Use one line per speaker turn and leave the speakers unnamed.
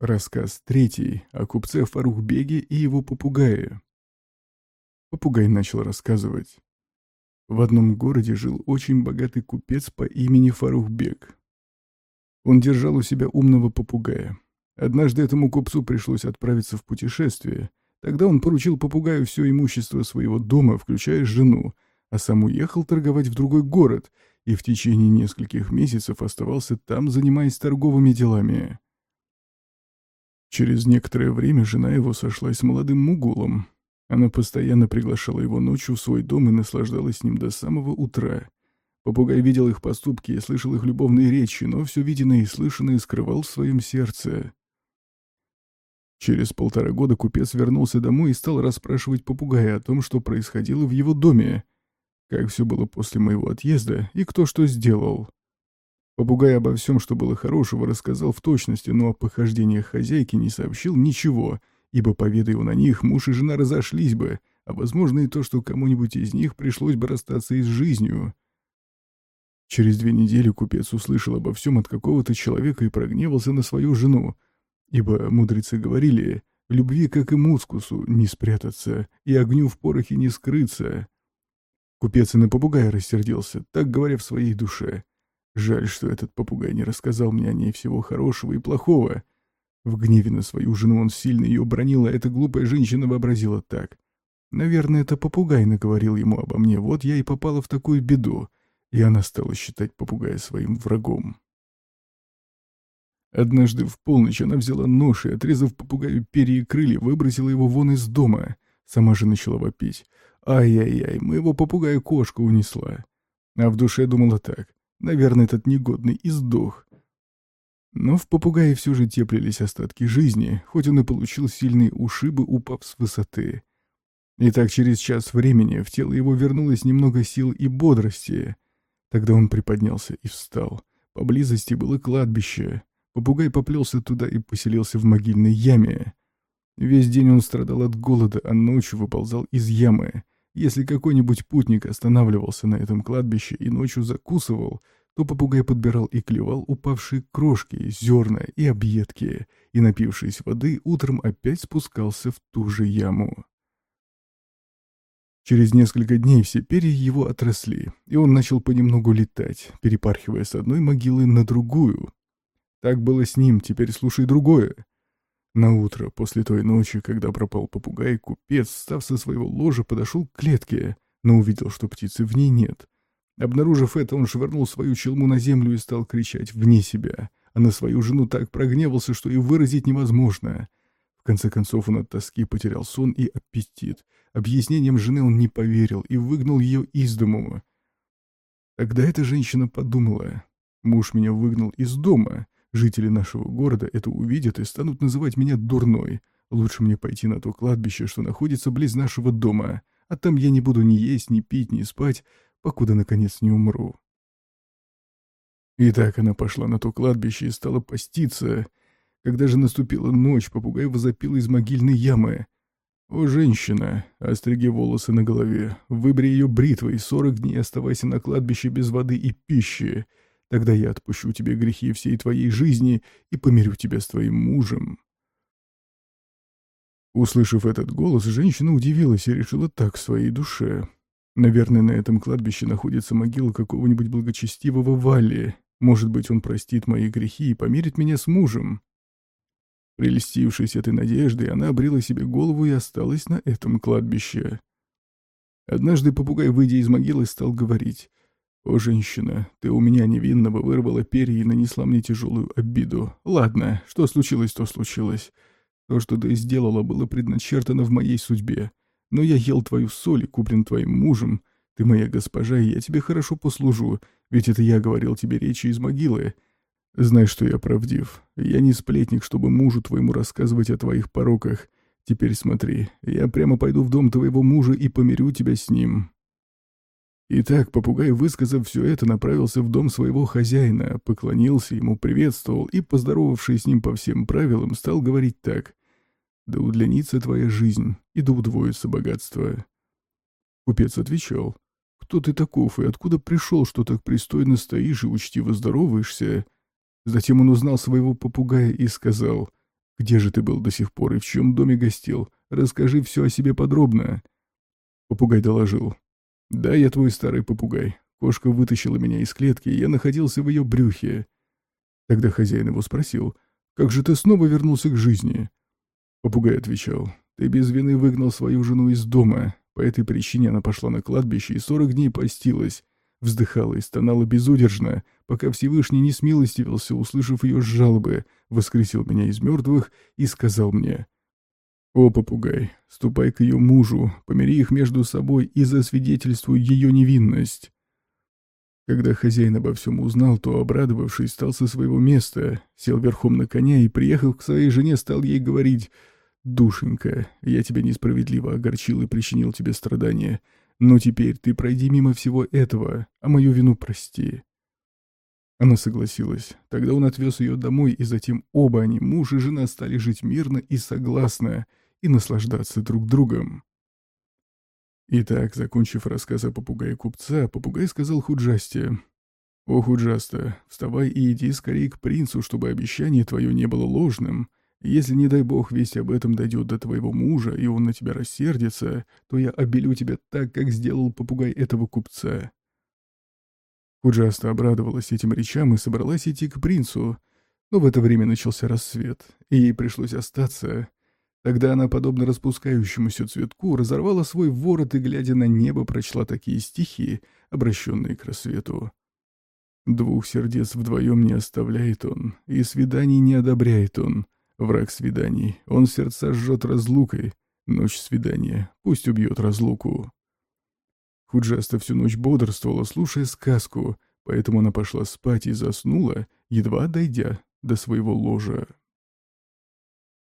Рассказ третий о купце Фарухбеге и его попугае. Попугай начал рассказывать. В одном городе жил очень богатый купец по имени Фарухбег. Он держал у себя умного попугая. Однажды этому купцу пришлось отправиться в путешествие. Тогда он поручил попугаю все имущество своего дома, включая жену, а сам уехал торговать в другой город и в течение нескольких месяцев оставался там, занимаясь торговыми делами. Через некоторое время жена его сошлась с молодым мугулом. Она постоянно приглашала его ночью в свой дом и наслаждалась с ним до самого утра. Попугай видел их поступки и слышал их любовные речи, но все виденное и слышанное скрывал в своем сердце. Через полтора года купец вернулся домой и стал расспрашивать попугая о том, что происходило в его доме, как все было после моего отъезда и кто что сделал. Попугай обо всем, что было хорошего, рассказал в точности, но о похождениях хозяйки не сообщил ничего, ибо, поведая он о них, муж и жена разошлись бы, а, возможно, и то, что кому-нибудь из них пришлось бы расстаться и с жизнью. Через две недели купец услышал обо всем от какого-то человека и прогневался на свою жену, ибо мудрецы говорили, любви, как и мускусу, не спрятаться, и огню в порохе не скрыться. Купец и на попугая рассердился, так говоря в своей душе. Жаль, что этот попугай не рассказал мне о ней всего хорошего и плохого. В гневе на свою жену он сильно ее бронил, а эта глупая женщина вообразила так. Наверное, это попугай наговорил ему обо мне, вот я и попала в такую беду, и она стала считать попугая своим врагом. Однажды в полночь она взяла нож и, отрезав попугаю перья и крылья, выбросила его вон из дома. Сама же начала вопить. «Ай-яй-яй, моего попугая кошка унесла». А в душе думала так. Наверное, этот негодный и сдох. Но в попугае все же теплились остатки жизни, хоть он и получил сильные ушибы, упав с высоты. И так через час времени в тело его вернулось немного сил и бодрости. Тогда он приподнялся и встал. Поблизости было кладбище. Попугай поплелся туда и поселился в могильной яме. Весь день он страдал от голода, а ночью выползал из ямы. Если какой-нибудь путник останавливался на этом кладбище и ночью закусывал, то попугай подбирал и клевал упавшие крошки, зерна и объедки, и, напившись воды, утром опять спускался в ту же яму. Через несколько дней все перья его отросли, и он начал понемногу летать, перепархивая с одной могилы на другую. Так было с ним, теперь слушай другое. На утро после той ночи, когда пропал попугай, купец, встав со своего ложа, подошел к клетке, но увидел, что птицы в ней нет. Обнаружив это, он швырнул свою челму на землю и стал кричать вне себя, а на свою жену так прогневался, что и выразить невозможно. В конце концов он от тоски потерял сон и аппетит. Объяснением жены он не поверил и выгнал ее из дому. Тогда эта женщина подумала, муж меня выгнал из дома, Жители нашего города это увидят и станут называть меня дурной. Лучше мне пойти на то кладбище, что находится близ нашего дома, а там я не буду ни есть, ни пить, ни спать, покуда, наконец, не умру. И так она пошла на то кладбище и стала поститься. Когда же наступила ночь, попугай возопил из могильной ямы. «О, женщина, остриги волосы на голове, выбери ее бритвой, сорок дней оставайся на кладбище без воды и пищи, Тогда я отпущу тебе грехи всей твоей жизни и помирю тебя с твоим мужем». Услышав этот голос, женщина удивилась и решила так своей душе. Наверное, на этом кладбище находится могила какого-нибудь благочестивого Валли. Может быть, он простит мои грехи и помирит меня с мужем. Прельстившись этой надеждой, она обрела себе голову и осталась на этом кладбище. Однажды попугай, выйдя из могилы, стал говорить. «О, женщина, ты у меня невинного вырвала перья и нанесла мне тяжелую обиду. Ладно, что случилось, то случилось. То, что ты сделала, было предначертано в моей судьбе. Но я ел твою соль и куплен твоим мужем. Ты моя госпожа, и я тебе хорошо послужу, ведь это я говорил тебе речи из могилы. Знай, что я правдив. Я не сплетник, чтобы мужу твоему рассказывать о твоих пороках. Теперь смотри, я прямо пойду в дом твоего мужа и помирю тебя с ним». Итак, попугай, высказав все это, направился в дом своего хозяина, поклонился ему, приветствовал и, поздоровавшись с ним по всем правилам, стал говорить так. «Да удлинится твоя жизнь, и да удвоится богатство». Купец отвечал. «Кто ты таков и откуда пришел, что так пристойно стоишь и учтиво здороваешься?» Затем он узнал своего попугая и сказал. Где же ты был до сих пор и в чем доме гостил? Расскажи все о себе подробно». Попугай доложил. «Да, я твой старый попугай. Кошка вытащила меня из клетки, и я находился в ее брюхе». Тогда хозяин его спросил, «Как же ты снова вернулся к жизни?» Попугай отвечал, «Ты без вины выгнал свою жену из дома. По этой причине она пошла на кладбище и сорок дней постилась. Вздыхала и стонала безудержно, пока Всевышний не смилостивился, услышав ее жалобы, воскресил меня из мертвых и сказал мне, «О, попугай, ступай к ее мужу, помири их между собой и засвидетельствуй ее невинность». Когда хозяин обо всем узнал, то, обрадовавшись, стал со своего места, сел верхом на коня и, приехав к своей жене, стал ей говорить «Душенька, я тебя несправедливо огорчил и причинил тебе страдания, но теперь ты пройди мимо всего этого, а мою вину прости». Она согласилась. Тогда он отвез ее домой, и затем оба они, муж и жена, стали жить мирно и согласно, и наслаждаться друг другом. Итак, закончив рассказ о попугае купца, попугай сказал Худжасте, «О, Худжаста, вставай и иди скорее к принцу, чтобы обещание твое не было ложным. Если, не дай бог, весть об этом дойдет до твоего мужа, и он на тебя рассердится, то я обелю тебя так, как сделал попугай этого купца». Худжаста обрадовалась этим речам и собралась идти к принцу, но в это время начался рассвет, и ей пришлось остаться. Тогда она, подобно распускающемуся цветку, разорвала свой ворот и, глядя на небо, прочла такие стихи, обращенные к рассвету. «Двух сердец вдвоем не оставляет он, и свиданий не одобряет он, Враг свиданий, он сердца жжет разлукой. Ночь свидания, пусть убьет разлуку. Худжаста всю ночь бодрствовала, слушая сказку, поэтому она пошла спать и заснула, едва дойдя до своего ложа.